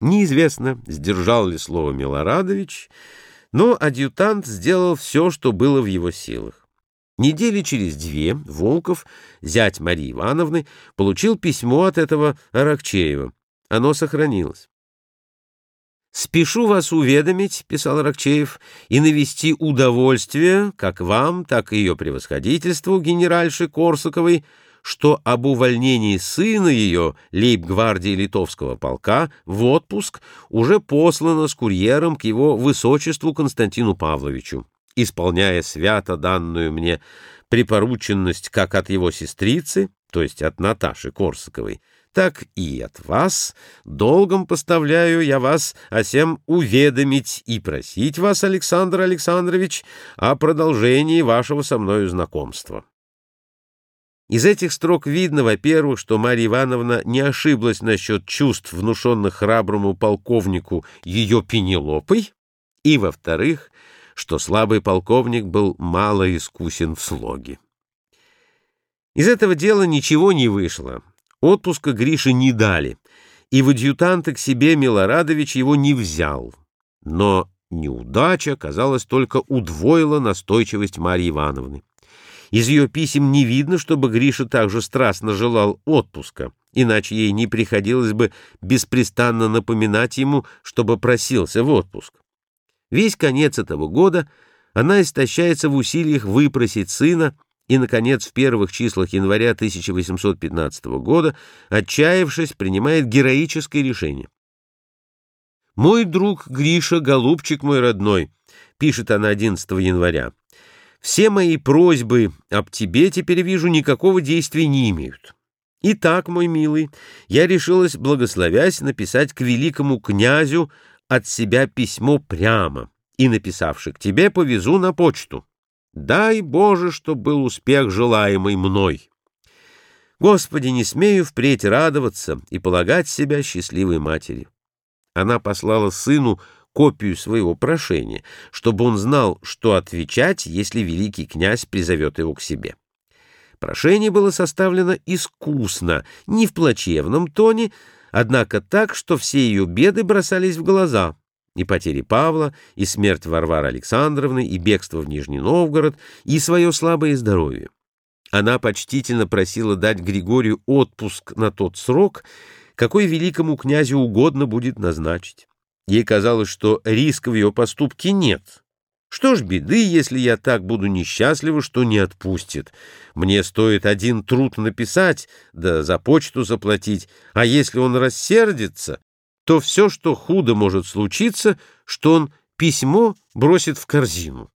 Неизвестно, сдержал ли слово Милорадович, но адъютант сделал все, что было в его силах. Недели через две Волков, зять Марии Ивановны, получил письмо от этого Аракчеева. Оно сохранилось. «Спешу вас уведомить, — писал Аракчеев, — и навести удовольствие как вам, так и ее превосходительству, генеральши Корсаковой, что об увольнении сына ее, лейб-гвардии литовского полка, в отпуск уже послано с курьером к его высочеству Константину Павловичу, исполняя свято данную мне припорученность как от его сестрицы, то есть от Наташи Корсаковой, так и от вас, долгом поставляю я вас о сем уведомить и просить вас, Александр Александрович, о продолжении вашего со мною знакомства. Из этих строк видно, во-первых, что Марья Ивановна не ошиблась насчет чувств, внушенных храброму полковнику ее Пенелопой, и, во-вторых, что слабый полковник был мало искусен в слоге. Из этого дела ничего не вышло. Отпуска Грише не дали, и в адъютанта к себе Милорадович его не взял. Но неудача, казалось, только удвоила настойчивость Марьи Ивановны. Из ее писем не видно, чтобы Гриша также страстно желал отпуска, иначе ей не приходилось бы беспрестанно напоминать ему, чтобы просился в отпуск. Весь конец этого года она истощается в усилиях выпросить сына и, наконец, в первых числах января 1815 года, отчаявшись, принимает героическое решение. «Мой друг Гриша, голубчик мой родной», — пишет она 11 января, все мои просьбы об тебе теперь вижу никакого действия не имеют. Итак, мой милый, я решилась, благословясь, написать к великому князю от себя письмо прямо, и, написавши к тебе, повезу на почту. Дай, Боже, чтоб был успех, желаемый мной. Господи, не смею впредь радоваться и полагать себя счастливой матерью. Она послала сыну копию своего прошения, чтобы он знал, что отвечать, если великий князь призовет его к себе. Прошение было составлено искусно, не в плачевном тоне, однако так, что все ее беды бросались в глаза. И потери Павла, и смерть Варвары Александровны, и бегство в Нижний Новгород, и свое слабое здоровье. Она почтительно просила дать Григорию отпуск на тот срок, какой великому князю угодно будет назначить. Ей казалось, что риска в ее поступке нет. Что ж беды, если я так буду несчастлива, что не отпустит. Мне стоит один труд написать, да за почту заплатить, а если он рассердится, то все, что худо может случиться, что он письмо бросит в корзину.